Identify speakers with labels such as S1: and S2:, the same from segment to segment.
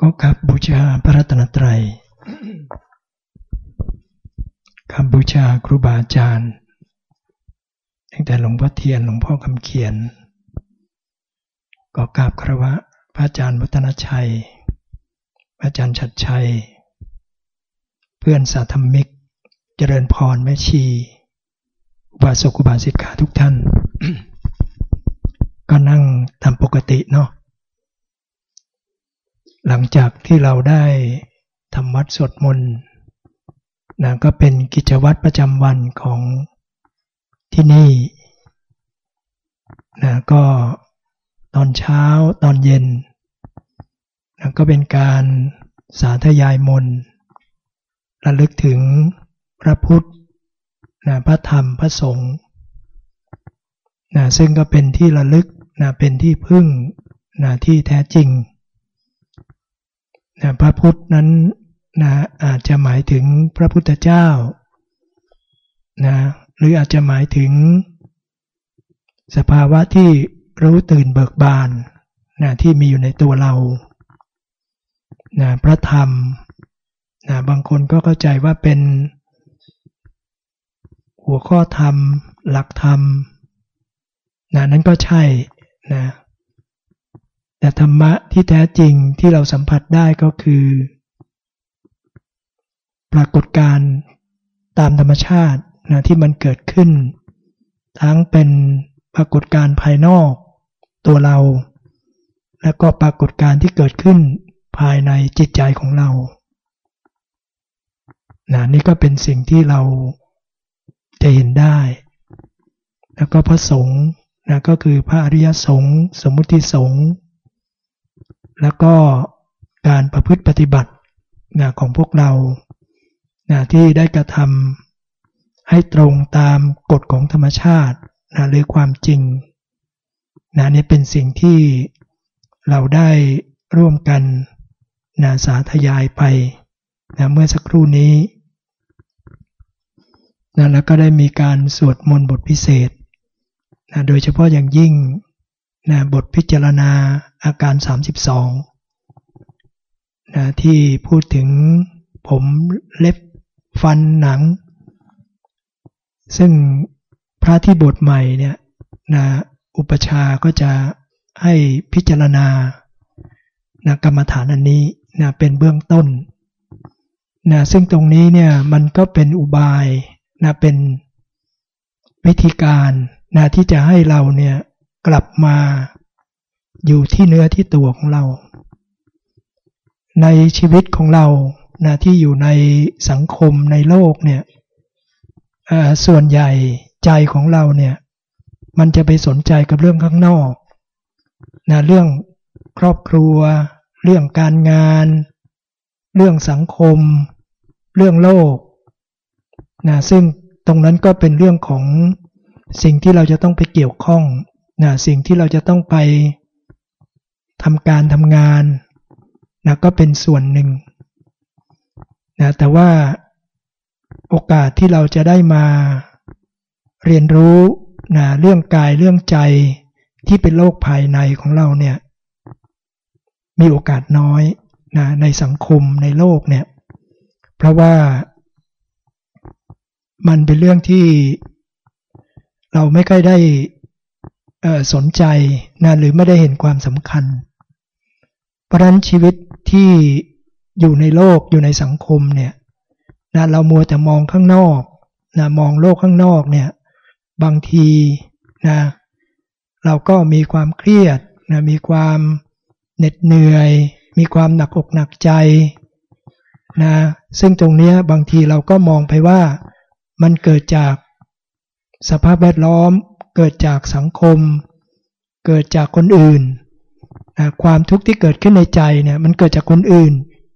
S1: ก็กับบูชาพระรัตนตรัยคำบูชาครูบาอาจารย์ตั้งแต่หลวงพ่อเทียนหลวงพ่อคำเขียน ก็กราบครวะพระอาจารย์วัฒนชัย พระอาจารย์ชัดชัย เพื่อนสาธมิก เจริญพรแม่ชีอุบาสกอุบาสิกาทุกท่าน ก็นั่งตามปกติเนาะ หลังจากที่เราได้ทำวัดสวดมนต์นะก็เป็นกิจวัตรประจำวันของที่นี่นะก็ตอนเช้าตอนเย็นนะก็เป็นการสาธยายมนระลึกถึงพระพุทธนะพระธรรมพระสงฆ์นะซึ่งก็เป็นที่ระลึกนะเป็นที่พึ่งนะที่แท้จริง นะพระพุทธนั้นนะอาจจะหมายถึงพระพุทธเจ้านะหรืออาจจะหมายถึง สภาวะที่รู้ตื่นเบิกบานนะที่มีอยู่ในตัวเรานะพระธรรมนะบางคนก็เข้าใจว่าเป็น หัวข้อธรรม หลักธรรมนะนั้นก็ใช่นะ แต่ธรรมะที่แท้จริงที่เราสัมผัสได้ก็คือ ปรากฏการณ์ตามธรรมชาตินะที่มันเกิดขึ้น ทั้งเป็นปรากฏการณ์ภายนอกตัวเรา และก็ปรากฏการณ์ที่เกิดขึ้นภายในจิตใจของเรานะนี่ก็เป็นสิ่งที่เราจะเห็นได้ แล้วก็พระสงฆ์นะก็คือพระอริยสงฆ์สมมุติสงฆ์ แล้วก็การประพฤติปฏิบัตินะของพวกเรานะที่ได้กระทำให้ตรงตามกฎของธรรมชาตินะหรือความจริงนะนี่เป็นสิ่งที่เราได้ร่วมกันนะสาธยายไปนะเมื่อสักครู่นี้นะแล้วก็ได้มีการสวดมนต์บทพิเศษนะโดยเฉพาะอย่างยิ่ง นะบทพิจารณาอาการ 32นะที่พูดถึงผมเล็บฟันหนัง ซึ่งพระที่บทใหม่เนี่ยนะอุปชาก็จะให้พิจารณานะกรรมฐานอันนี้นะเป็นเบื้องต้นนะซึ่งตรงนี้เนี่ยมันก็เป็นอุบายนะเป็นวิธีการนะที่จะให้เราเนี่ย กลับมาอยู่ที่เนื้อที่ตัวของเรา ในชีวิตของเรานะที่อยู่ในสังคมในโลกเนี่ยส่วนใหญ่ใจของเราเนี่ยมันจะไปสนใจกับเรื่องข้างนอกนะเรื่องครอบครัว เรื่องการงาน เรื่องสังคม เรื่องโลกนะซึ่งตรงนั้นก็เป็นเรื่องของสิ่งที่เราจะต้องไปเกี่ยวข้อง นะสิ่งที่เราจะต้องไปทำการทำงานนะก็เป็นส่วนหนึ่งนะแต่ว่าโอกาสที่เราจะได้มาเรียนรู้นะเรื่องกายเรื่องใจที่เป็นโลกภายในของเราเนี่ยมีโอกาสน้อยนะในสังคมในโลกเนี่ยเพราะว่ามันเป็นเรื่องที่เราไม่ค่อยได้ สนใจนะหรือไม่ได้เห็นความสำคัญ เพราะนั้นชีวิตที่อยู่ในโลกอยู่ในสังคมเนี่ยนะเรามัวแต่มองข้างนอกนะมองโลกข้างนอกเนี่ยบางทีนะเราก็มีความเครียดนะมีความเหน็ดเหนื่อย มีความหนักอกหนักใจนะซึ่งตรงนี้บางทีเราก็มองไปว่ามันเกิดจากสภาพแวดล้อม เกิดจากสังคม เกิดจากคนอื่นนะความทุกข์ที่เกิดขึ้นในใจเนี่ยมันเกิดจากคนอื่น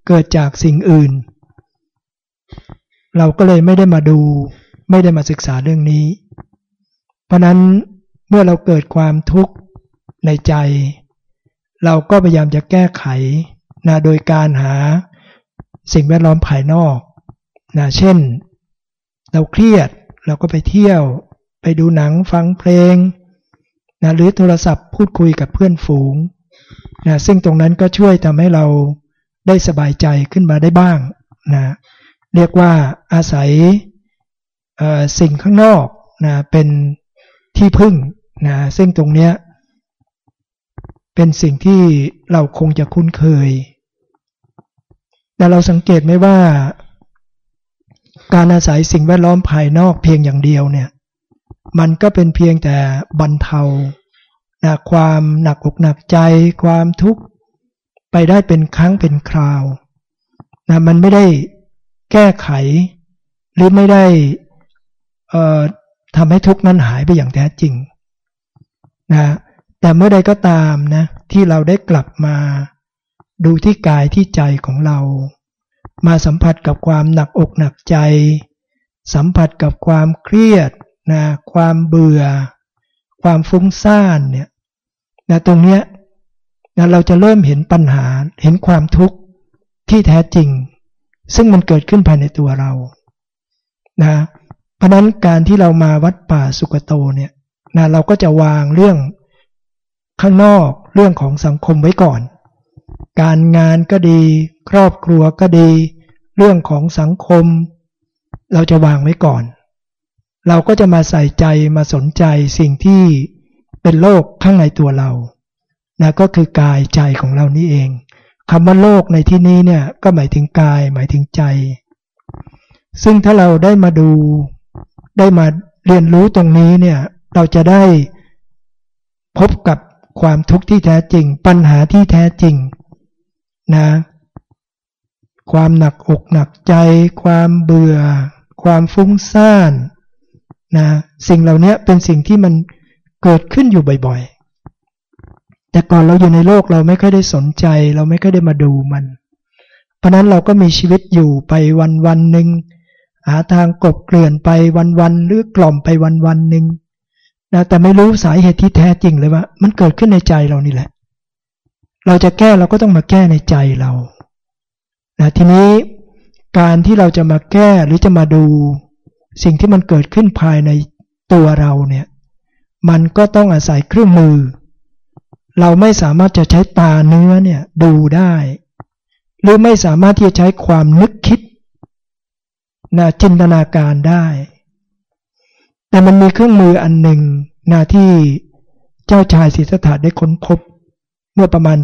S1: เกิดจากสิ่งอื่น เราก็เลยไม่ได้มาดู ไม่ได้มาศึกษาเรื่องนี้ เพราะนั้นเมื่อเราเกิดความทุกข์ในใจ เราก็พยายามจะแก้ไขนะโดยการหาสิ่งแวดล้อมภายนอกนะเช่น เราเครียดเราก็ไปเที่ยว ไปดูหนังฟังเพลงนะหรือโทรศัพท์พูดคุยกับเพื่อนฝูงนะซึ่งตรงนั้นก็ช่วยทำให้เราได้สบายใจขึ้นมาได้บ้างนะเรียกว่าอาศัยสิ่งข้างนอกนะเป็นที่พึ่งนะซึ่งตรงเนี้ยเป็นสิ่งที่เราคงจะคุ้นเคย แต่เราสังเกตไหมว่า การอาศัยสิ่งแวดล้อมภายนอกเพียงอย่างเดียวเนี่ย มันก็เป็นเพียงแต่บรรเทานะความหนักอกหนักใจ ความทุกข์ไปได้เป็นครั้งเป็นคราวนะมันไม่ได้แก้ไข หรือไม่ได้ทำให้ทุกข์นั้นหายไปอย่างแท้จริงนะแต่เมื่อใดก็ตามนะที่เราได้กลับมาดูที่กายที่ใจของเรา มาสัมผัสกับความหนักอกหนักใจ สัมผัสกับความเครียด นะความเบื่อ ความฟุ้งซ่านเนี่ยนะตรงเนี้ยนะเราจะเริ่มเห็นปัญหาเห็นความทุกข์ที่แท้จริง ซึ่งมันเกิดขึ้นภายในตัวเรานะเพราะนั้นการที่เรามาวัดป่าสุกโตเนี่ยนะเราก็จะวางเรื่องข้างนอกเรื่องของสังคมไว้ก่อน การงานก็ดี ครอบครัวก็ดี เรื่องของสังคม เราจะวางไว้ก่อน เราก็จะมาใส่ใจมาสนใจสิ่งที่เป็นโลกข้างในตัวเรานะก็คือกายใจของเรานี่เองคำว่าโลกในที่นี้เนี่ยก็หมายถึงกายหมายถึงใจ ซึ่งถ้าเราได้มาดูได้มาเรียนรู้ตรงนี้เนี่ยเราจะได้พบกับความทุกข์ที่แท้จริง ปัญหาที่แท้จริงนะความหนักอกหนักใจ ความเบื่อ ความฟุ้งซ่าน นะสิ่งเหล่านี้เป็นสิ่งที่มันเกิดขึ้นอยู่บ่อยๆ แต่ก่อนเราอยู่ในโลกเราไม่ค่อยได้สนใจ เราไม่ค่อยได้มาดูมัน เพราะนั้นเราก็มีชีวิตอยู่ไปวันวันหนึ่งหาทางกบเกลื่อนไปวันวันหรือกล่อมไปวันวันหนึ่งนะแต่ไม่รู้สาเหตุที่แท้จริงเลยว่า มันเกิดขึ้นในใจเรานี่แหละ เราจะแก้เราก็ต้องมาแก้ในใจเรานะทีนี้การที่เราจะมาแก้หรือจะมาดู สิ่งที่มันเกิดขึ้นภายในตัวเราเนี่ย มันก็ต้องอาศัยเครื่องมือ เราไม่สามารถจะใช้ตาเนื้อเนี่ยดูได้ หรือไม่สามารถที่จะใช้ความนึกคิดนะจินตนาการได้ แต่มันมีเครื่องมืออันหนึ่งนะที่เจ้าชายศิทธัตถะได้ค้นพบ เมื่อประมาณ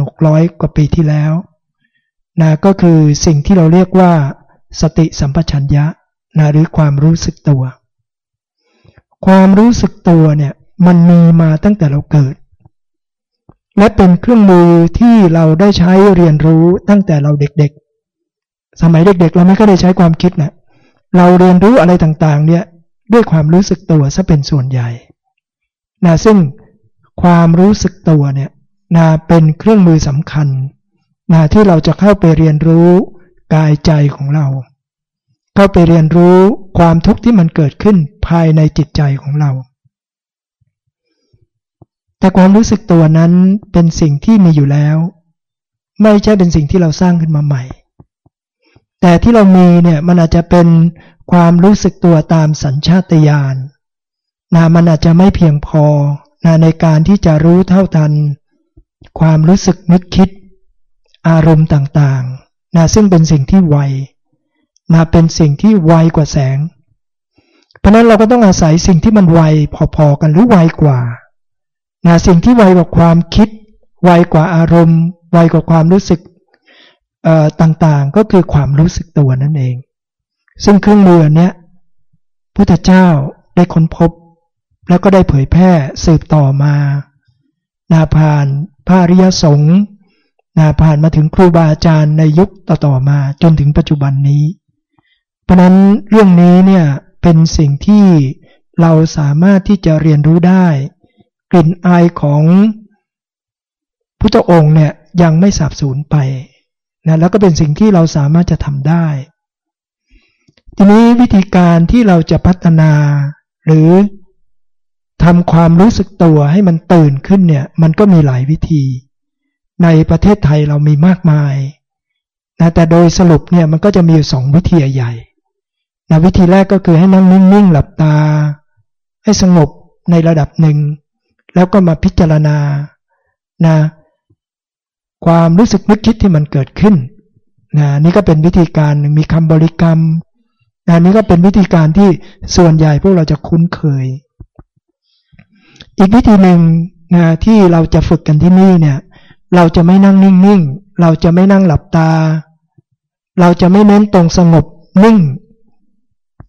S1: 2,600 กว่าปีที่แล้วนะก็คือสิ่งที่เราเรียกว่าสติสัมปชัญญะ นะหรือความรู้สึกตัว ความรู้สึกตัวเนี่ยมันมีมาตั้งแต่เราเกิด และเป็นเครื่องมือที่เราได้ใช้เรียนรู้ตั้งแต่เราเด็กๆ สมัยเด็กๆ เราไม่ก็ได้ใช้ความคิดนะเราเรียนรู้อะไรต่างๆ เนี่ยด้วยความรู้สึกตัวซะเป็นส่วนใหญ่นะซึ่งความรู้สึกตัวเนี่ยนะเป็นเครื่องมือสำคัญนะที่เราจะเข้าไปเรียนรู้กายใจของเรา เข้าไปเรียนรู้ความทุกข์ที่มันเกิดขึ้นภายในจิตใจของเรา แต่ความรู้สึกตัวนั้นเป็นสิ่งที่มีอยู่แล้ว ไม่ใช่เป็นสิ่งที่เราสร้างขึ้นมาใหม่ แต่ที่เรามีเนี่ยมันอาจจะเป็นความรู้สึกตัวตามสัญชาตญาณนะมันอาจจะไม่เพียงพอนะในการที่จะรู้เท่าทัน ความรู้สึกนึกคิด อารมณ์ต่างๆนะซึ่งเป็นสิ่งที่ไว นะเป็นสิ่งที่ไวกว่าแสง เพราะนั้นเราก็ต้องอาศัยสิ่งที่มันไวพอๆกันหรือไวกว่านะสิ่งที่ไวกว่าความคิด ไวกว่าอารมณ์ ไวกว่าความรู้สึกต่างๆ ก็คือความรู้สึกตัวนั่นเอง ซึ่งเครื่องมือเนี้ยพุทธเจ้าได้ค้นพบ แล้วก็ได้เผยแพร่สืบต่อมา นาผ่านพระริยสงฆ์นาผ่านมาถึงครูบาอาจารย์ในยุคต่อๆมาจนถึงปัจจุบันนี้ เพราะนั้นเรื่องนี้เนี่ยเป็นสิ่งที่เราสามารถที่จะเรียนรู้ได้ กลิ่นอายของพุทธองค์เนี่ยยังไม่สาบสูญไปนะแล้วก็เป็นสิ่งที่เราสามารถจะทำได้ ทีนี้วิธีการที่เราจะพัฒนา หรือทำความรู้สึกตัวให้มันตื่นขึ้นเนี่ยมันก็มีหลายวิธี ในประเทศไทยเรามีมากมายนะแต่โดยสรุปเนี่ยมันก็จะมีอยู่สองวิธีใหญ่ นะวิธีแรกก็คือให้นั่งนิ่งๆหลับตา ให้สงบในระดับหนึ่ง แล้วก็มาพิจารณานะความรู้สึกนึกคิดที่มันเกิดขึ้นนะนี่ก็เป็นวิธีการหนึ่งมีคำบริกรรมนะนี่ก็เป็นวิธีการที่ส่วนใหญ่พวกเราจะคุ้นเคย อีกวิธีหนึ่งนะที่เราจะฝึกกันที่นี่เนี่ย เราจะไม่นั่งนิ่งๆเราจะไม่นั่งหลับตา เราจะไม่เน้นตรงสงบนิ่ง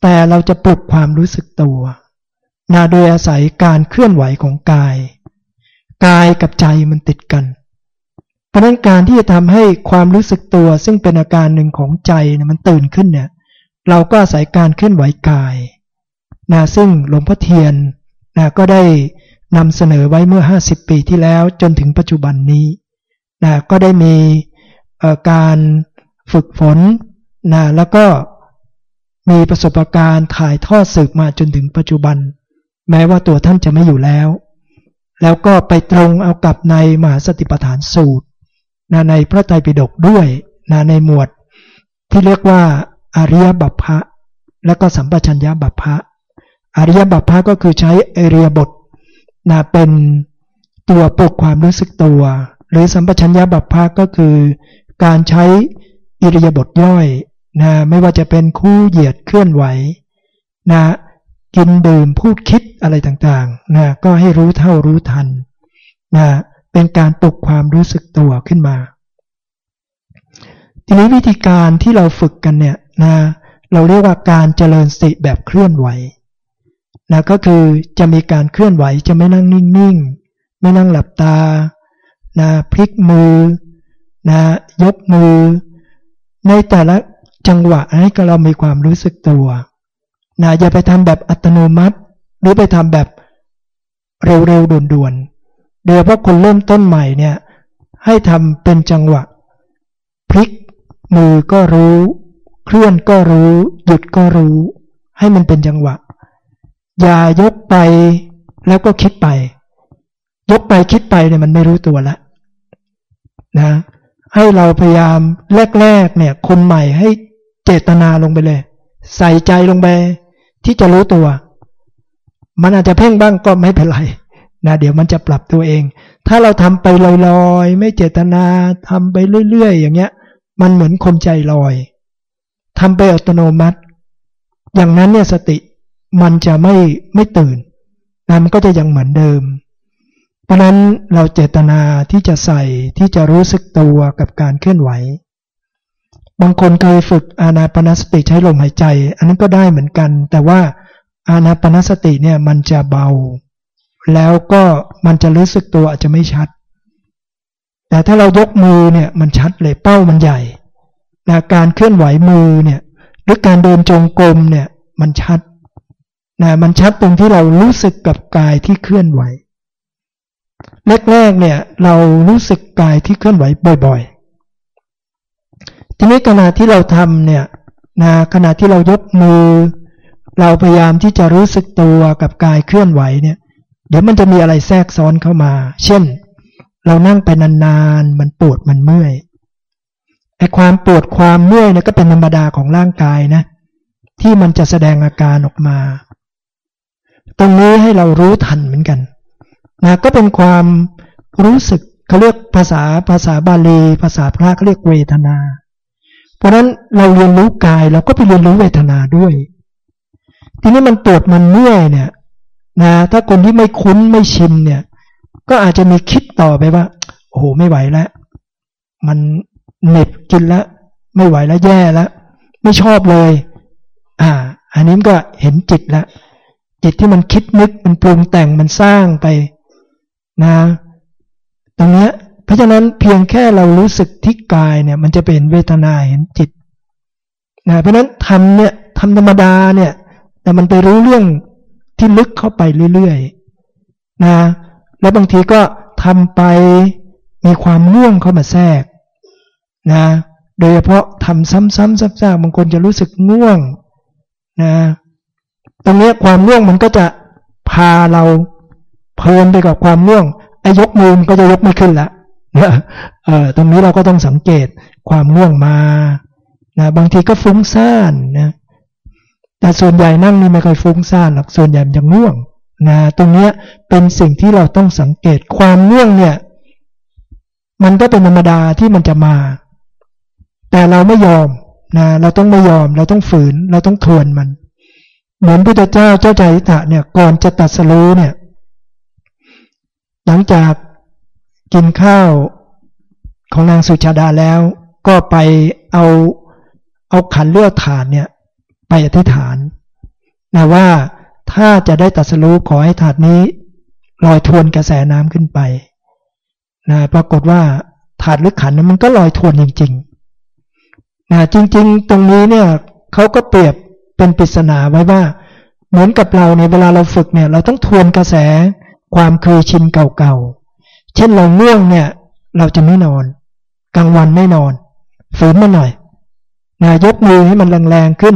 S1: แต่เราจะปลุกความรู้สึกตัวนะโดยอาศัยการเคลื่อนไหวของกาย กายกับใจมันติดกัน เพราะนั้นการที่จะทำให้ความรู้สึกตัวซึ่งเป็นอาการหนึ่งของใจนี่ยมันตื่นขึ้นเนี่ย เราก็อาศัยการเคลื่อนไหวกายนะซึ่งหลวงพ่อเทียนนะก็ได้นำเสนอไว้เมื่อ 50 ปีที่แล้วจนถึงปัจจุบันนี้นะก็ได้มีการฝึกฝนนะแล้วก็ มีประสบการณ์ถ่ายทอดสืบมาจนถึงปัจจุบัน แม้ว่าตัวท่านจะไม่อยู่แล้ว แล้วก็ไปตรงเอากับในมหาสติปัฏฐานสูตรนะในพระไตรปิฎกด้วยนะในหมวด ที่เรียกว่าอริยบัพพะและก็สัมปชัญญะบัพพะอริยบัพพะก็คือใช้เอเรียบทนะเป็นตัวปลุกความรู้สึกตัว หรือสัมปชัญญะบัพพะก็คือการใช้อิริยาบถย่อย นะไม่ว่าจะเป็นคู่เหยียดเคลื่อนไหวนะกินดื่มพูดคิดอะไรต่างๆนะก็ให้รู้เท่ารู้ทันนะเป็นการปลุกความรู้สึกตัวขึ้นมา ทีนี้วิธีการที่เราฝึกกันเนี่ยนะเราเรียกว่าการเจริญสติแบบเคลื่อนไหวนะก็คือจะมีการเคลื่อนไหวจะไม่นั่งนิ่งๆ ไม่นั่งหลับตานะพลิกมือนะยกมือ ในแต่ละ จังหวะให้กับเรามีความรู้สึกตัวนะอย่าไปทำแบบอัตโนมัติ หรือไปทำแบบเร็วๆด่วนๆเดี๋ยวพราะคนเริ่มต้นใหม่เนี่ยให้ทำเป็นจังหวะ พลิกมือก็รู้ เคลื่อนก็รู้ หยุดก็รู้ ให้มันเป็นจังหวะ อย่ายกไปแล้วก็คิดไป ยกไปคิดไปเนี่ยมันไม่รู้ตัวละนะให้เราพยายามแรกๆเนี่ยคนใหม่ให้ เจตนาลงไปเลย ใส่ใจลงไป ที่จะรู้ตัว มันอาจจะเพ่งบ้างก็ไม่เป็นไรนะเดี๋ยวมันจะปรับตัวเอง ถ้าเราทำไปลอยๆ ไม่เจตนาทำไปเรื่อยๆ อย่างเงี้ย มันเหมือนคนใจลอยทำไปอัตโนมัติ อย่างนั้นเนี่ยสติมันจะไม่ไม่ตื่นนะมันก็จะยังเหมือนเดิม เพราะนั้นเราเจตนาที่จะใส่ที่จะรู้สึกตัวกับการเคลื่อนไหว บางคนเคยฝึกอานาปนสติใช้ลมหายใจ อันนั้นก็ได้เหมือนกัน แต่ว่าอานาปนสติเนี่ยมันจะเบา แล้วก็มันจะรู้สึกตัวอาจจะไม่ชัด แต่ถ้าเรายกมือเนี่ยมันชัดเลยเป้ามันใหญ่นะการเคลื่อนไหวมือเนี่ยหรือการเดินจงกรมเนี่ยมันชัดนะมันชัดตรงที่เรารู้สึกกับกายที่เคลื่อนไหวแรกๆเนี่ยเรารู้สึกกายที่เคลื่อนไหวบ่อย ทีนี้ขณะที่เราทำเนี่ยนะขณะที่เรายกมือ เราพยายามที่จะรู้สึกตัวกับกายเคลื่อนไหวเนี่ย เดี๋ยวมันจะมีอะไรแทรกซ้อนเข้ามา เช่น เรานั่งไปนานๆมันปวดมันเมื่อยไอ้ความปวดความเมื่อยเนี่ยก็เป็นธรรมดาของร่างกายนะ ที่มันจะแสดงอาการออกมา ตรงนี้ให้เรารู้ทันเหมือนกันนะก็เป็นความรู้สึกเขาเรียกภาษาภาษาบาลี ภาษาพระเขาเรียกเวทนา เพราะนั้นเราเรียนรู้กายเราก็ไปเรียนรู้เวทนาด้วย ทีนี้มันปวดมันเมื่อยเนี่ยนะถ้าคนที่ไม่คุ้นไม่ชินเนี่ย ก็อาจจะมีคิดต่อไปว่า โอ้โหไม่ไหวแล้วมันเหน็บกินแล้วไม่ไหวแล้วแย่แล้วไม่ชอบเลย อ่า อันนี้ก็เห็นจิตล้วจิตที่มันคิดนึกมันปรุงแต่งมันสร้างไปนะ ตรงเนี้ย เพราะฉะนั้นเพียงแค่เรารู้สึกที่กายเนี่ย มันจะเป็นเวทนาเห็นจิตนะเพราะฉะนั้นทำเนี่ยทำธรรมดาเนี่ย แต่มันไปรู้เรื่องที่ลึกเข้าไปเรื่อยๆนะแล้วบางทีก็ทำไปมีความง่วงเข้ามาแทรกนะโดยเฉพาะทำซ้ำๆซักๆบางคนจะรู้สึกง่วงนะตรงนี้ความง่วงมันก็จะพาเราเพลินไปกับความง่วงไอ้ยกมือมันก็จะยกไม่ขึ้นละ ตรงนี้เราก็ต้องสังเกตความง่วงมานะบางทีก็ฟุ้งซ่านนะแต่ส่วนใหญ่นั่งนี่ไม่ค่อยฟุ้งซ่านหรอกส่วนใหญ่จะง่วงนะตรงนี้เป็นสิ่งที่เราต้องสังเกตความง่วงเนี่ย มันก็เป็นธรรมดาที่มันจะมา แต่เราไม่ยอมนะเราต้องไม่ยอม เราต้องฝืน เราต้องทวนมัน เหมือนพระเจ้าเจ้าใจตะเนี่ยก่อนจะตัดสรู้เนี่ย หลังจาก กินข้าวของนางสุชาดาแล้ว ก็ไปเอาเอาขันเลือดฐานเนี่ยไปอธิษฐานนะว่าถ้าจะได้ตัดสรู้ขอให้ถาดนี้ลอยทวนกระแสน้ำขึ้นไปนะปรากฏว่าถาดหรือขันนั้นมันก็ลอยทวนจริงๆนะจริง ๆ ตรงนี้เนี่ยเขาก็เปรียบเป็นปริศนาไว้ว่า เหมือนกับเราเนี่ยเวลาเราฝึกเนี่ย เราต้องทวนกระแสความเคยชินเก่าๆ เช่นเราง่วงเนี่ย เราจะไม่นอน กลางวันไม่นอน ฝืนมาหน่อยนะยกมือให้มันแรงๆขึ้น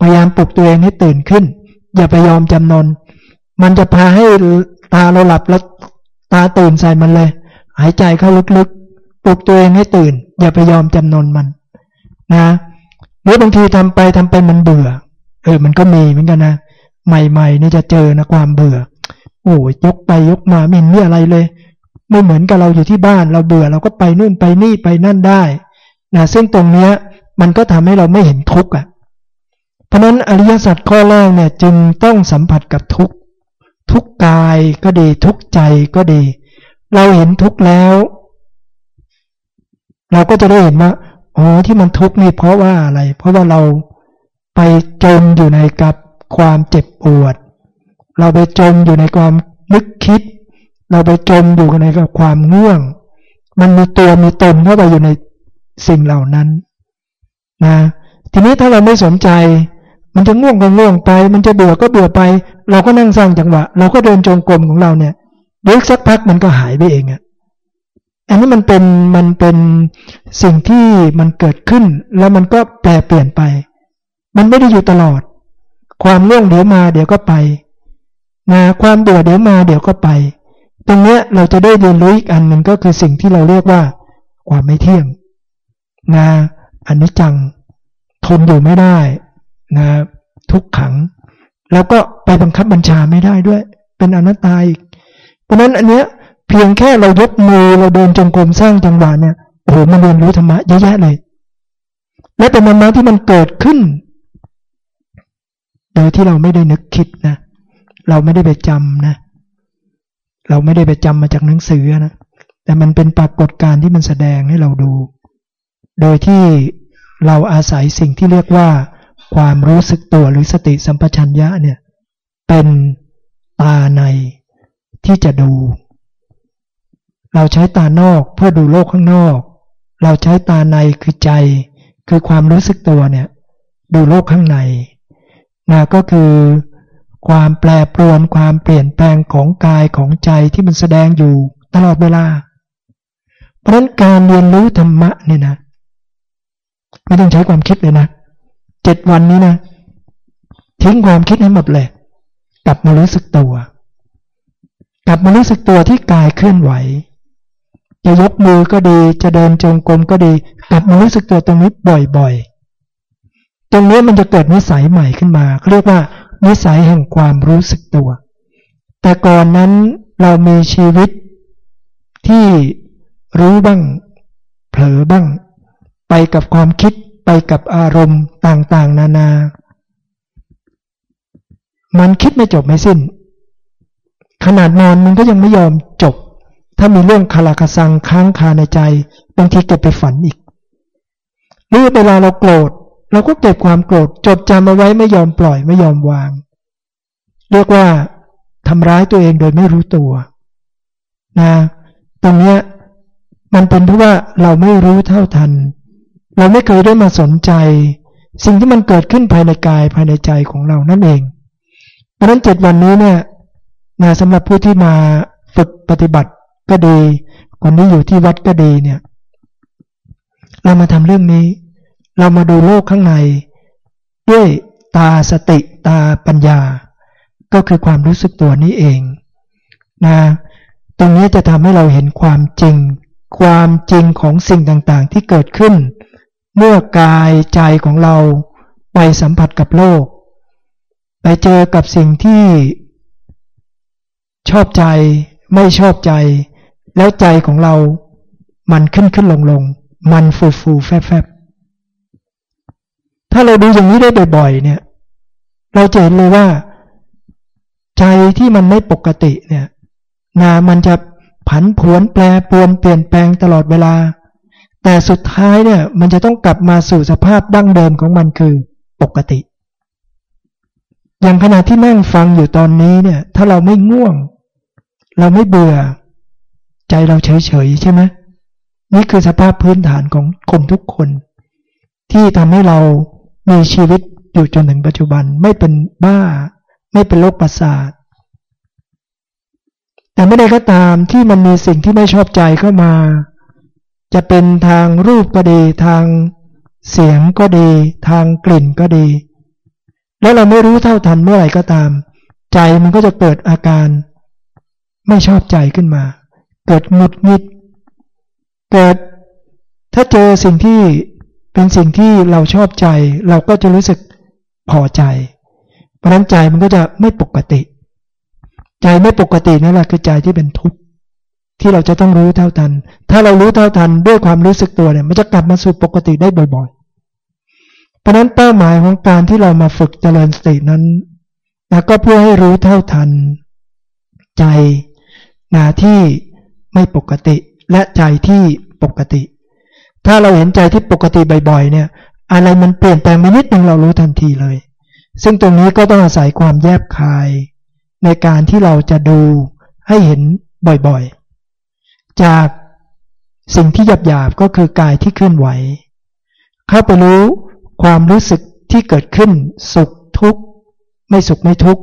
S1: พยายามปลุกตัวเองให้ตื่นขึ้น อย่าไปยอมจำนน มันจะพาให้ตาเราหลับแล้วตาตื่นใส่มันเลย หายใจเข้าลึกๆ ปลุกตัวเองให้ตื่น อย่าไปยอมจำนนมัน นะหรือบางทีทำไปทำไปมันเบื่อ เออ มันก็มีเหมือนกันนะ ใหม่ๆนี่จะเจอนะความเบื่อ โอ้ยยกไปยกมาไม่เห็นมีอะไรเลย ไม่เหมือนกับเราอยู่ที่บ้าน เราเบื่อเราก็ไปนู่นไปนี่ไปนั่นได้นะซึ่งตรงเนี้ยมันก็ทำให้เราไม่เห็นทุกข์อะ เพราะนั้นอริยสัจข้อแรกเนี่ยจึงต้องสัมผัสกับทุกข์ทุกกายก็ดีทุกใจก็ดี เราเห็นทุกข์แล้ว เราก็จะได้เห็นว่าอ๋อที่มันทุกข์นี่เพราะว่าอะไร เพราะว่าเราไปจมอยู่ในกับความเจ็บปวด เราไปจมอยู่ในความนึกคิด เราไปจมอยู่ในกับความง่วง มันมีตัวมีตนเข้าไปอยู่ในสิ่งเหล่านั้นนะทีนี้ถ้าเราไม่สนใจ มันจะง่วงก็ง่วงไป มันจะเบื่อก็เบื่อไป เราก็นั่งสร้างจังหวะ เราก็เดินจงกรมของเราเนี่ยเดี๋ยวสักพักมันก็หายไปเองอะอันนี้มันเป็นมันเป็นสิ่งที่มันเกิดขึ้น แล้วมันก็แปรเปลี่ยนไป มันไม่ได้อยู่ตลอด ความง่วงเดี๋ยวมาเดี๋ยวก็ไปนะความเบื่อเดี๋ยวมาเดี๋ยวก็ไป ตรงเนี้ยเราจะได้เรียนรู้อีกอันหนึ่งก็คือสิ่งที่เราเรียกว่า ความไม่เที่ยงนะอันนี้จังทนอยู่ไม่ได้นะทุกขัง แล้วก็ไปบังคับบัญชาไม่ได้ด้วย เป็นอนัตตาอีก เพราะนั้นอันเนี้ยเพียงแค่เรายกมือเราเดินจงกรมสร้างจังหวะเนี่ยโอ้โหมันเรียนรู้ธรรมะเยอะแยะเลย และเป็นธรรมะที่มันเกิดขึ้น โดยที่เราไม่ได้นึกคิดนะ เราไม่ได้ไปจำนะ เราไม่ได้ไปจำมาจากหนังสือนะ แต่มันเป็นปรากฏการณ์ที่มันแสดงให้เราดู โดยที่เราอาศัยสิ่งที่เรียกว่า ความรู้สึกตัวหรือสติสัมปชัญญะเนี่ย เป็นตาในที่จะดู เราใช้ตานอกเพื่อดูโลกข้างนอก เราใช้ตาในคือใจ คือความรู้สึกตัวเนี่ย ดูโลกข้างในนะก็คือ ความแปรปรวนความเปลี่ยนแปลงของกายของใจที่มันแสดงอยู่ตลอดเวลา เพราะนั้นการเรียนรู้ธรรมะเนี่ยนะไม่ต้องใช้ความคิดเลยนะเจ็ดวันนี้นะทิ้งความคิดให้หมดเลย กลับมารู้สึกตัว กลับมารู้สึกตัวที่กายเคลื่อนไหว จะยกมือก็ดี จะเดินจงกรมก็ดี กลับมารู้สึกตัวตรงนี้บ่อยๆ ตรงนี้มันจะเกิดนิสัยใหม่ขึ้นมาเขาเรียกว่า นิสัยแห่งความรู้สึกตัว แต่ก่อนนั้นเรามีชีวิตที่รู้บ้าง เผลอบ้าง ไปกับความคิดไปกับอารมณ์ต่างๆ นานา มันคิดไม่จบไม่สิ้น ขนาดนอนมันก็ยังไม่ยอมจบ ถ้ามีเรื่องคาราคาซังค้างคาในใจ บางทีเก็บไปฝันอีกหรือเวลาเราโกรธ เราก็เก็บความโกรธจดจำเอาไว้ไม่ยอมปล่อยไม่ยอมวาง เรียกว่าทำร้ายตัวเองโดยไม่รู้ตัวนะตรงนี้มันเป็นเพราะว่าเราไม่รู้เท่าทัน เราไม่เคยได้มาสนใจ สิ่งที่มันเกิดขึ้นภายในกายภายในใจของเรานั่นเอง เพราะนั้นเจ็ดวันนี้เนี่ยนะสำหรับผู้ที่มาฝึกปฏิบัติก็ดีคนที่อยู่ที่วัดก็ดีเนี่ย เรามาทำเรื่องนี้ เรามาดูโลกข้างใน ด้วยตาสติตาปัญญา ก็คือความรู้สึกตัวนี้เองนะตรงนี้จะทำให้เราเห็นความจริง ความจริงของสิ่งต่างๆ ที่เกิดขึ้น เมื่อกายใจของเราไปสัมผัสกับโลก ไปเจอกับสิ่งที่ชอบใจไม่ชอบใจ แล้วใจของเรา มันขึ้นขึ้นลงลง มันฟูฟูแฟบแฟบ ถ้าเราดูอย่างนี้ได้บ่อยๆเนี่ย เราจะเห็นเลยว่า ใจที่มันไม่ปกติเนี่ยนามันจะผันผวนแปรปรวนเปลี่ยนแปลงตลอดเวลา แต่สุดท้ายเนี่ย มันจะต้องกลับมาสู่สภาพดั้งเดิมของมันคือปกติ อย่างขณะที่นั่งฟังอยู่ตอนนี้เนี่ย ถ้าเราไม่ง่วง เราไม่เบื่อ ใจเราเฉยๆใช่ไหมนี่คือสภาพพื้นฐานของคนทุกคน ที่ทำให้เรา มีชีวิตอยู่จนถึงปัจจุบันไม่เป็นบ้า ไม่เป็นโรคประสาท แต่ไม่ได้ก็ตามที่มันมีสิ่งที่ไม่ชอบใจเข้ามา จะเป็นทางรูปก็ดี ทางเสียงก็ดี ทางกลิ่นก็ดี แล้วเราไม่รู้เท่าทันเมื่อไหร่ก็ตาม ใจมันก็จะเกิดอาการ ไม่ชอบใจขึ้นมา เกิดหงุดหงิด เกิดถ้าเจอสิ่งที่ เป็นสิ่งที่เราชอบใจ เราก็จะรู้สึกพอใจ เพราะนั้นใจมันก็จะไม่ปกติ ใจไม่ปกตินั่นแหละคือใจที่เป็นทุกข์ที่เราจะต้องรู้เท่าทัน ถ้าเรารู้เท่าทันด้วยความรู้สึกตัวเนี่ย มันจะกลับมาสู่ปกติได้บ่อยๆ เพราะนั้นเป้าหมายของการที่เรามาฝึกเจริญสตินั้นนะก็เพื่อให้รู้เท่าทัน ใจนาที่ไม่ปกติและใจที่ปกติ ถ้าเราเห็นใจที่ปกติบ่อยๆ เนี่ย อะไรมันเปลี่ยนแปลงไปนิดนึงเรารู้ทันทีเลย ซึ่งตรงนี้ก็ต้องอาศัยความแยบคาย ในการที่เราจะดูให้เห็นบ่อยๆ จากสิ่งที่หยาบๆก็คือกายที่เคลื่อนไหว เข้าไปรู้ความรู้สึกที่เกิดขึ้น สุขทุกข์ ไม่สุขไม่ทุกข์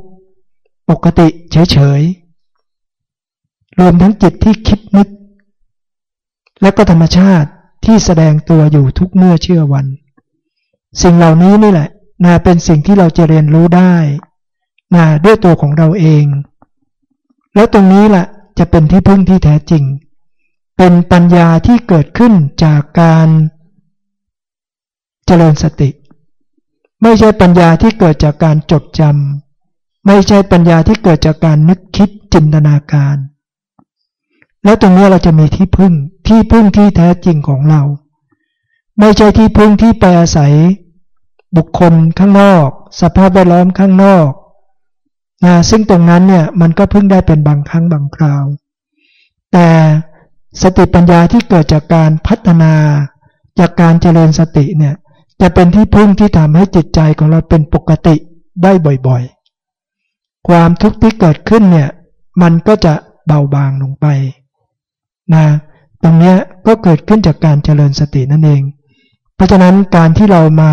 S1: ปกติเฉยๆ รวมทั้งจิตที่คิดนึก และก็ธรรมชาติ ที่แสดงตัวอยู่ทุกเมื่อเชื่อวัน สิ่งเหล่านี้นี่แหละนาเป็นสิ่งที่เราจะเรียนรู้ได้มาด้วยตัวของเราเอง แล้วตรงนี้แหละจะเป็นที่พึ่งที่แท้จริง เป็นปัญญาที่เกิดขึ้นจากการเจริญสติ ไม่ใช่ปัญญาที่เกิดจากการจดจำไม่ใช่ปัญญาที่เกิดจากการนึกคิดจินตนาการ แล้วตรงนี้เราจะมีที่พึ่งที่พึ่งที่แท้จริงของเรา ไม่ใช่ที่พึ่งที่ไปอาศัย บุคคลข้างนอก สภาพแวดล้อมข้างนอกนะซึ่งตรงนั้นเนี่ยมันก็พิ่งได้เป็นบางครั้งบางคราว แต่สติปัญญาที่เกิดจากการพัฒนา จากการเจริญสติเนี่ยจะเป็นที่พึ่งที่ทำให้จิตใจของเราเป็นปกติได้บ่อยๆ ความทุกข์ที่เกิดขึ้นเนี่ยมันก็จะเบาบางลงไป นะตรงนี้ก็เกิดขึ้นจากการเจริญสตินั่นเอง เพราะฉะนั้นการที่เรามา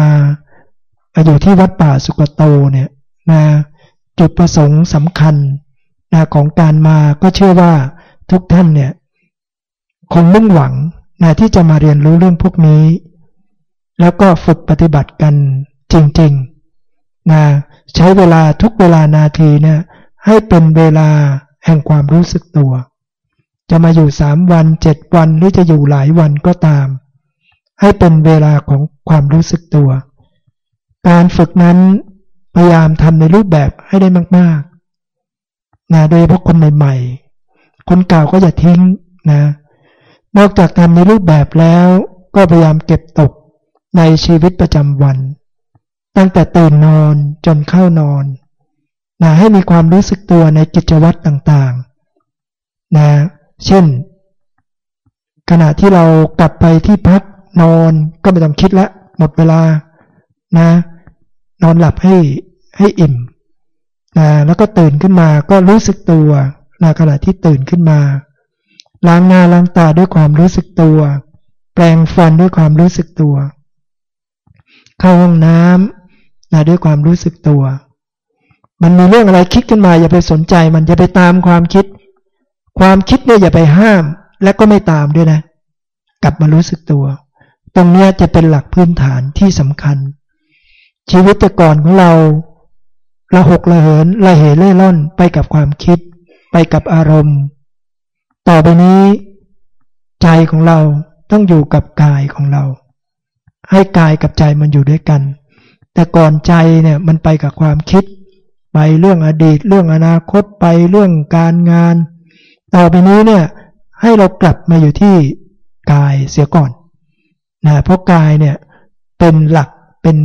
S1: อยู่ที่วัดป่าสุกโตเนี่ยนะจุดประสงค์สำคัญนะของการมาก็เชื่อว่าทุกท่านเนี่ยคงมุ่งหวังนะที่จะมาเรียนรู้เรื่องพวกนี้ แล้วก็ฝึกปฏิบัติกันจริงๆนะใช้เวลาทุกเวลานาทีเนี่ยให้เป็นเวลาแห่งความรู้สึกตัว จะมาอยู่สามวันเจ็ดวันหรือจะอยู่หลายวันก็ตาม ให้เป็นเวลาของความรู้สึกตัว การฝึกนั้นพยายามทำในรูปแบบให้ได้มากๆนะโดยเฉพาะคนใหม่ๆ คนเก่าก็อย่าทิ้งนะ นอกจากทำในรูปแบบแล้วก็พยายามเก็บตกในชีวิตประจำวัน ตั้งแต่ตื่นนอนจนเข้านอนนะให้มีความรู้สึกตัวในกิจวัตรต่างๆ นะ เช่น ขณะที่เรากลับไปที่พักนอนก็ไม่ต้องคิดละ หมดเวลานะ นอนหลับให้ให้อิ่มนะแล้วก็ตื่นขึ้นมาก็รู้สึกตัวนะขณะที่ตื่นขึ้นมา ล้างหน้าล้างตาด้วยความรู้สึกตัว แปรงฟันด้วยความรู้สึกตัว เข้าห้องน้ำนะด้วยความรู้สึกตัว มันมีเรื่องอะไรคิดขึ้นมา อย่าไปสนใจ มันอย่าไปตามความคิด ความคิดเนี่ยอย่าไปห้าม และก็ไม่ตามด้วยนะ กลับมารู้สึกตัว ตรงนี้จะเป็นหลักพื้นฐานที่สำคัญ ชีวิตแต่ก่อนของเราละหกละเหินละเหเล่ร่อนไปกับความคิด ไปกับอารมณ์ ต่อไปนี้ ใจของเราต้องอยู่กับกายของเรา ให้กายกับใจมันอยู่ด้วยกัน แต่ก่อนใจเนี่ยมันไปกับความคิด ไปเรื่องอดีต เรื่องอนาคตไปเรื่องการงาน ต่อไปนี้เนี่ยให้เรากลับมาอยู่ที่กายเสียก่อนนะเพราะกายเนี่ยเป็นหลักเป็น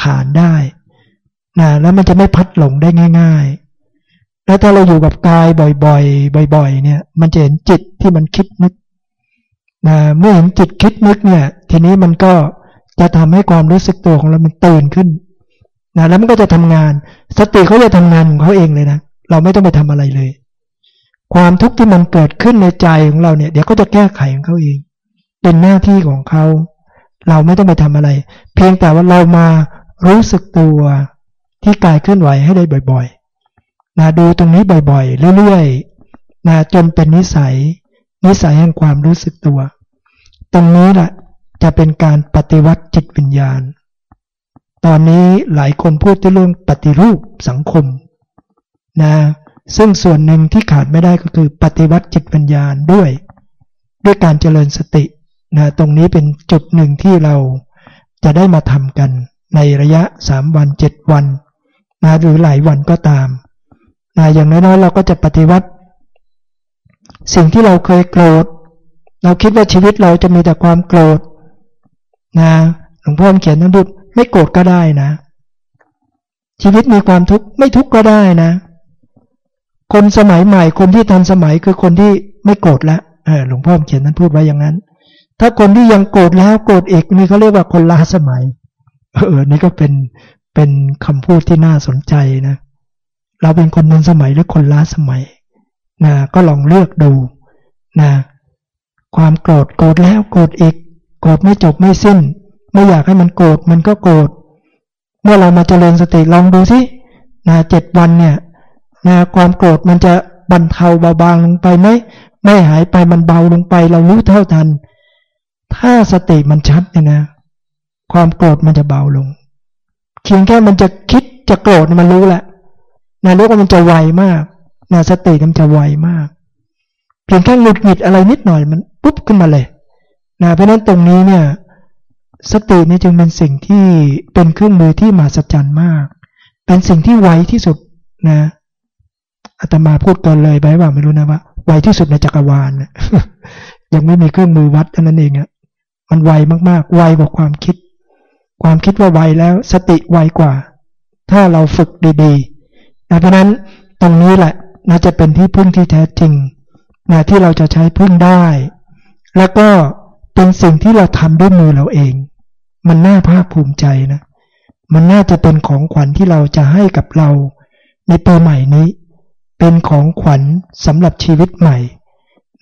S1: ฐานได้นะแล้วมันจะไม่พัดหลงได้ง่าย ๆ แล้วถ้าเราอยู่กับกายบ่อยๆ บ่อย ๆ เนี่ย มันจะเห็นจิตที่มันคิดนึกนะเมื่อเห็นจิตคิดนึกเนี่ย ทีนี้มันก็จะทำให้ความรู้สึกตัวของเรา มันตื่นขึ้นนะแล้วมันก็จะทำงาน สติเขาจะทำงานของเขาเองเลยนะ เราไม่ต้องไปทำอะไรเลย ความทุกข์ที่มันเกิดขึ้นในใจของเราเนี่ย เดี๋ยวก็จะแก้ไขของเขาเอง เป็นหน้าที่ของเขา เราไม่ต้องไปทำอะไร เพียงแต่ว่าเรามารู้สึกตัวที่กายเคลื่อนไหวให้ได้บ่อยๆนะดูตรงนี้บ่อยๆ เรื่อยๆนะจนเป็นนิสัย นิสัยแห่งความรู้สึกตัว ตรงนี้แหละจะเป็นการปฏิวัติจิตวิญญาณ ตอนนี้หลายคนพูดเรื่องปฏิรูปสังคมนะ ซึ่งส่วนหนึ่งที่ขาดไม่ได้ก็คือปฏิวัติจิตวิญญาณด้วย ด้วยการเจริญสตินะตรงนี้เป็นจุดหนึ่งที่เราจะได้มาทำกันในระยะสามวันเจ็ดวันนะหรือหลายวันก็ตามนะอย่างน้อยๆเราก็จะปฏิวัติ สิ่งที่เราเคยโกรธ เราคิดว่าชีวิตเราจะมีแต่ความโกรธนะหลวงพ่อเขียนทั้งดุไม่โกรธก็ได้นะ ชีวิตมีความทุกข์ไม่ทุกข์ก็ได้นะ คนสมัยใหม่ คนที่ทันสมัยคือคนที่ไม่โกรธแล้วหลวงพ่อเขียนนั้นพูดไว้อย่างนั้น ถ้าคนที่ยังโกรธแล้วโกรธอีกนี่เขาเรียกว่าคนล้าสมัย เออ นี่ก็เป็นเป็นคำพูดที่น่าสนใจนะ เราเป็นคนนันสมัยหรือคนล้าสมัยนะก็ลองเลือกดูนะความโกรธโกรธแล้วโกรธอีก โกรธไม่จบไม่สิ้น ไม่อยากให้มันโกรธมันก็โกรธเมื่อเรามาเจริญสติลองดูสินะเจ็ดวันเนี่ย นะความโกรธมันจะบรรเทาเบาบางลงไปไหมไม่หายไปมันเบาลงไป เรารู้เท่าทัน ถ้าสติมันชัดเนี่ยนะ ความโกรธมันจะเบาลงเพียงแค่มันจะคิดจะโกรธมันรู้แหละนะรู้ว่ามันจะไวมากนะสติมันจะไวมาก เพียงแค่หงุดหงิดอะไรนิดหน่อยมันปุ๊บขึ้นมาเลยนะเพราะนั้นตรงนี้เนี่ย สตินี่จึงเป็นสิ่งที่เป็นเครื่องมือที่มหัศจรรย์มาก เป็นสิ่งที่ไวที่สุดนะ อาตมาพูดกันเลยไปว่าไม่รู้นะว่าไวที่สุดในจักรวาลยังไม่มีเครื่องมือวัดเท่านั้นเองอะมันไวมากๆ ไวกว่าความคิด ความคิดว่าไวแล้ว สติไวกว่า ถ้าเราฝึกดีๆเพราะนั้นตรงนี้แหละน่าจะเป็นที่พึ่งที่แท้จริงนะที่เราจะใช้พึ่งได้ แล้วก็เป็นสิ่งที่เราทำด้วยมือเราเอง มันน่าภาคภูมิใจนะ มันน่าจะเป็นของขวัญที่เราจะให้กับเราในปีใหม่นี้ เป็นของขวัญสำหรับชีวิตใหม่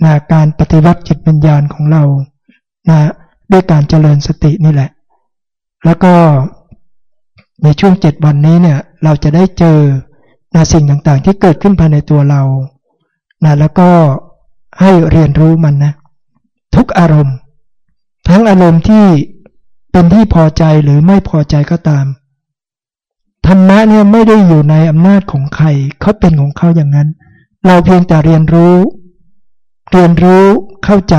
S1: นะการปฏิวัติจิตวิญญาณของเรานะด้วยการเจริญสตินี่แหละ แล้วก็ในช่วงเจ็ดวันนี้เนี่ยเราจะได้เจอนะสิ่งต่างๆ ที่เกิดขึ้นภายในตัวเรานะแล้วก็ให้เรียนรู้มันนะ ทุกอารมณ์ ทั้งอารมณ์ที่เป็นที่พอใจหรือไม่พอใจก็ตาม ธรรมะเนี่ยไม่ได้อยู่ในอำนาจของใครเขาเป็นของเขาอย่างนั้น เราเพียงแต่เรียนรู้ เรียนรู้เข้าใจ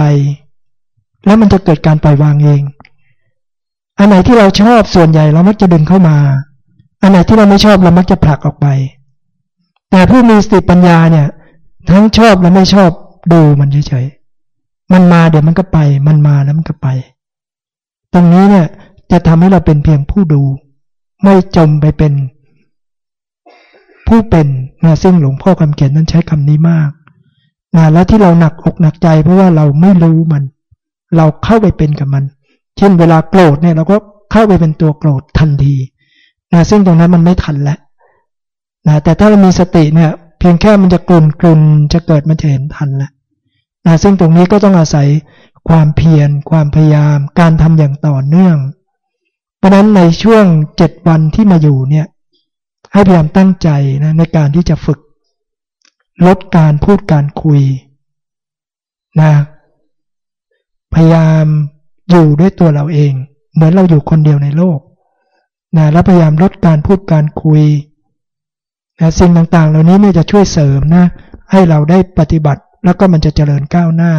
S1: แล้วมันจะเกิดการปล่อยวางเอง อันไหนที่เราชอบส่วนใหญ่เรามักจะดึงเข้ามา อันไหนที่เราไม่ชอบเรามักจะผลักออกไป แต่ผู้มีสติปัญญาเนี่ย ทั้งชอบและไม่ชอบดูมันเฉยๆมันมาเดี๋ยวมันก็ไป มันมาแล้วมันก็ไป ตรงนี้เนี่ยจะทำให้เราเป็นเพียงผู้ดู ไม่จมไปเป็น ผู้เป็นนะซึ่งหลวงพ่อคำเขียนนั้นใช้คำนี้มากนะแล้วที่เราหนักอกหนักใจ เพราะว่าเราไม่รู้มัน เราเข้าไปเป็นกับมัน เช่นเวลาโกรธเนี่ยเราก็เข้าไปเป็นตัวโกรธทันทีนะซึ่งตรงนั้นมันไม่ทันแล้วนะแต่ถ้าเรามีสติเนี่ย เพียงแค่มันจะกลุ่นกลุ่นจะเกิดมันจะเห็นทันแล้วนะซึ่งตรงนี้ก็ต้องอาศัยความเพียรความพยายาม การทำอย่างต่อเนื่อง ราะนั้นในช่วงเจ็ดวันที่มาอยู่เนี่ย ให้พยายามตั้งใจนะในการที่จะฝึก ลดการพูดการคุยนะพยายามอยู่ด้วยตัวเราเอง เหมือนเราอยู่คนเดียวในโลกนะแล้วพยายามลดการพูดการคุยนะสิ่งต่างๆ เหล่านี้เนี่ยจะช่วยเสริมนะให้เราได้ปฏิบัติแล้วก็มันจะเจริญก้าวหน้า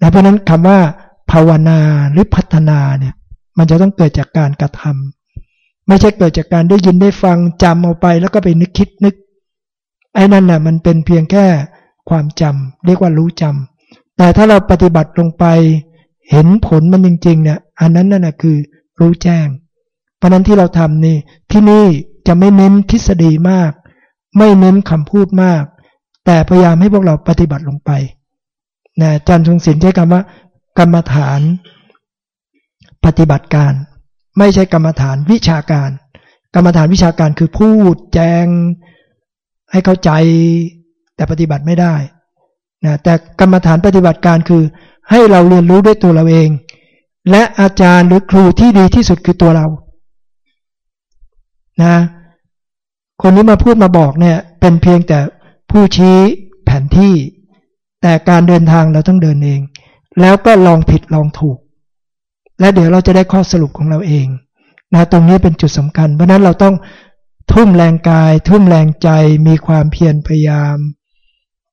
S1: นะเพราะนั้นคำว่าภาวนาหรือพัฒนาเนี่ย มันจะต้องเกิดจากการกระทำไม่ใช่เกิดจากการได้ยินได้ฟังจำเอาไปแล้วก็ไปนึกคิดนึก ไอ้นั่นน่ะมันเป็นเพียงแค่ความจำเรียกว่ารู้จำแต่ถ้าเราปฏิบัติลงไป เห็นผลมันจริงๆเนี่ยอันนั้นนั่นนะคือรู้แจ้ง เพราะนั้นที่เราทำนี่ที่นี่จะไม่เน้นทฤษฎีมาก ไม่เน้นคำพูดมาก แต่พยายามให้พวกเราปฏิบัติลงไปนะจันทรงศิลป์ใช้คำว่ากรรมฐาน ปฏิบัติการ ไม่ใช่กรรมฐานวิชาการ กรรมฐานวิชาการคือพูดแจง ให้เข้าใจ แต่ปฏิบัติไม่ได้นะแต่กรรมฐานปฏิบัติการคือ ให้เราเรียนรู้ด้วยตัวเราเอง และอาจารย์หรือครูที่ดีที่สุดคือตัวเรานะคนนี้มาพูดมาบอกเนี่ยเป็นเพียงแต่ผู้ชี้แผนที่ แต่การเดินทางเราต้องเดินเอง แล้วก็ลองผิดลองถูก และเดี๋ยวเราจะได้ข้อสรุปของเราเองนะตรงนี้เป็นจุดสำคัญ เพราะนั้นเราต้องทุ่มแรงกาย ทุ่มแรงใจมีความเพียรพยายาม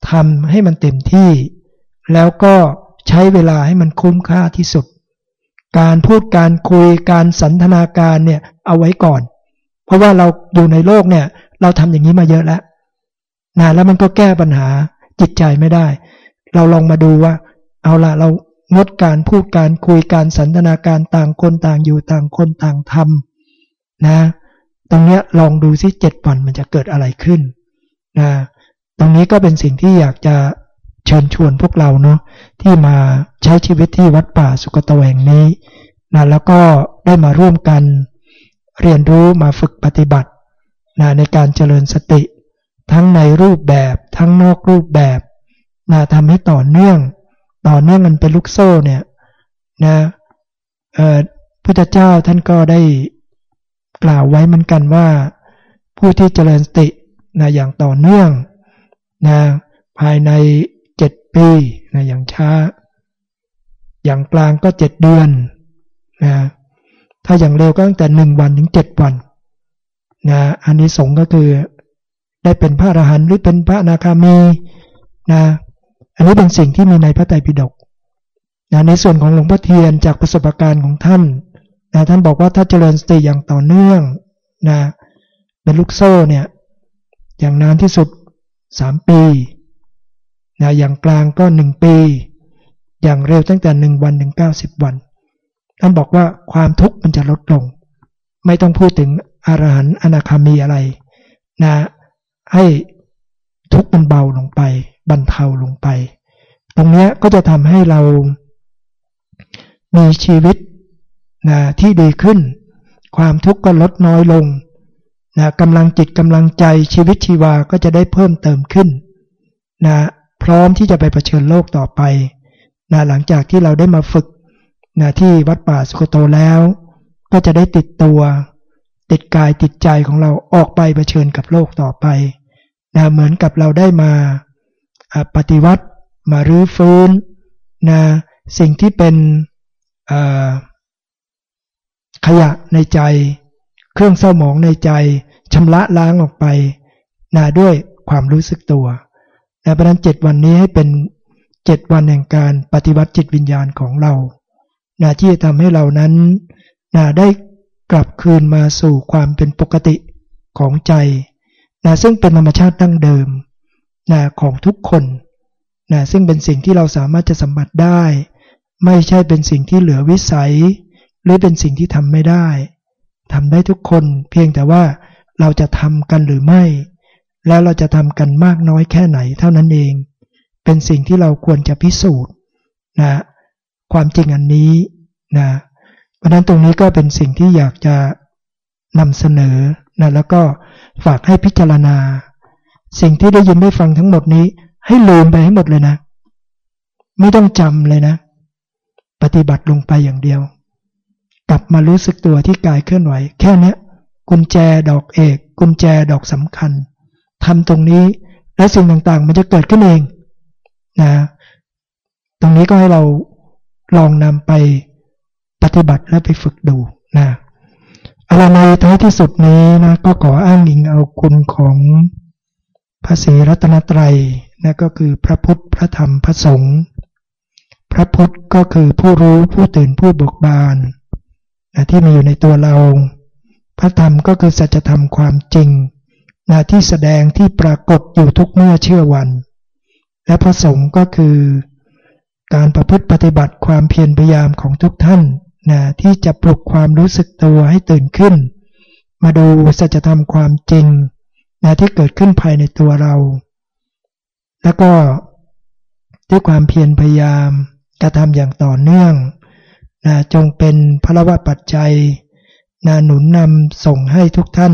S1: ทำให้มันเต็มที่ แล้วก็ใช้เวลาให้มันคุ้มค่าที่สุด การพูดการคุยการสันทนาการเนี่ยเอาไว้ก่อน เพราะว่าเราอยู่ในโลกเนี่ยเราทำอย่างนี้มาเยอะแล้วนะแล้วมันก็แก้ปัญหาจิตใจไม่ได้ เราลองมาดูว่า เอาละเรา งดการพูดการคุยการสันทนาการต่างคนต่างอยู่ต่างคนต่างทำนะ ตรงเนี้ยลองดูซิเจ็ดวันมันจะเกิดอะไรขึ้นนะตรงนี้ก็เป็นสิ่งที่อยากจะเชิญชวนพวกเราเนาะที่มาใช้ชีวิตที่วัดป่าสุกตะแหวงนี้นะแล้วก็ได้มาร่วมกันเรียนรู้มาฝึกปฏิบัตินะในการเจริญสติ ทั้งในรูปแบบทั้งนอกรูปแบบนะทำให้ต่อเนื่อง ต่อเนื่องมันเป็นลูกโซ่เนี่ยนะเอ่อพุทธเจ้าท่านก็ได้กล่าวไว้เหมือนกันว่า ผู้ที่เจริญสตินะอย่างต่อเนื่องนะภายในเจ็ดปีนะอย่างช้า อย่างกลางก็เจ็ดเดือนนะถ้าอย่างเร็วก็ตั้งแต่หนึ่งวันถึงเจ็ดวันนะอันนี้สงก็คือได้เป็นพระอรหันต์หรือเป็นพระนาคามีนะ อันนี้เป็นสิ่งที่มีในพระไตรปิฎกนะในส่วนของหลวงพ่อเทียนจากประสบการณ์ของท่านนะท่านบอกว่าถ้าเจริญสติอย่างต่อเนื่องนะเป็นลูกโซ่เนี่ยอย่างนานที่สุดสามปีนะอย่างกลางก็หนึ่งปี อย่างเร็วตั้งแต่หนึ่งวันถึงเก้าสิบวัน ท่านบอกว่าความทุกข์มันจะลดลง ไม่ต้องพูดถึงอรหันต์อนาคามีอะไรนะให้ทุกข์มันเบาลงไป บรรเทาลงไป ตรงนี้ก็จะทำให้เรามีชีวิตนะที่ดีขึ้น ความทุกข์ก็ลดน้อยลงนะกำลังจิตกำลังใจชีวิตชีวาก็จะได้เพิ่มเติมขึ้นนะพร้อมที่จะไปเผชิญโลกต่อไปนะหลังจากที่เราได้มาฝึกนะที่วัดป่าสุโกโตแล้ว ก็จะได้ติดตัว ติดกายติดใจของเราออกไปเผชิญกับโลกต่อไปนะเหมือนกับเราได้มา ปฏิวัติมารื้อฟื้นนะสิ่งที่เป็นขยะในใจ เครื่องเศร้าหมองในใจชำระล้างออกไปนะด้วยความรู้สึกตัวนะเพราะนั้นเจ็ดวันนี้ให้เป็นเจ็ดวันแห่งการปฏิวัติจิตวิญญาณของเรานะที่จะทำให้เรานั้นนะได้กลับคืนมาสู่ความเป็นปกติของใจนะซึ่งเป็นธรรมชาติดั้งเดิม นะของทุกคนนะซึ่งเป็นสิ่งที่เราสามารถจะสัมผัสได้ ไม่ใช่เป็นสิ่งที่เหลือวิสัย หรือเป็นสิ่งที่ทำไม่ได้ทำได้ทุกคนเพียงแต่ว่าเราจะทำกันหรือไม่ แล้วเราจะทำกันมากน้อยแค่ไหนเท่านั้นเอง เป็นสิ่งที่เราควรจะพิสูจน์นะความจริงอันนี้นะเพราะนั้นตรงนี้ก็เป็นสิ่งที่อยากจะนำเสนอนะแล้วก็ฝากให้พิจารณา สิ่งที่ได้ยินได้ฟังทั้งหมดนี้ ให้ลืมไปให้หมดเลยนะ ไม่ต้องจำเลยนะ ปฏิบัติลงไปอย่างเดียว กลับมารู้สึกตัวที่กายเคลื่อนไหว แค่นี้กุญแจดอกเอก กุญแจดอกสำคัญทำตรงนี้และสิ่งต่างๆ มันจะเกิดขึ้นเองนะตรงนี้ก็ให้เราลองนำไปปฏิบัติและไปฝึกดูนะอะไรในท้ายที่สุดนี้นะก็ขออ้างอิงเอาคุณของ พระศรีรัตนตรัยนะก็คือพระพุทธ พระธรรม พระสงฆ์ พระพุทธก็คือผู้รู้ผู้ตื่นผู้เบิกบานนะที่มีอยู่ในตัวเรา พระธรรมก็คือสัจธรรมความจริงนะที่แสดงที่ปรากฏอยู่ทุกเมื่อเชื่อวัน และพระสงฆ์ก็คือ การประพฤติปฏิบัติความเพียรพยายามของทุกท่านนะที่จะปลุกความรู้สึกตัวให้ตื่นขึ้น มาดูสัจธรรมความจริง นะที่เกิดขึ้นภายในตัวเรา แล้วก็ด้วยความเพียรพยายามกระทำอย่างต่อเนื่องนะจงเป็นพระวะปัจจัยนะหนุนนำส่งให้ทุกท่าน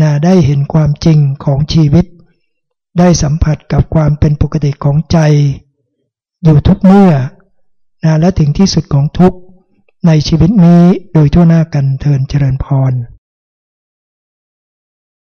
S1: นะได้เห็นความจริงของชีวิต ได้สัมผัสกับความเป็นปกติของใจ อยู่ทุกเมื่อนะและถึงที่สุดของทุกในชีวิตนี้โดยทั่วหน้ากันเทินเจริญพร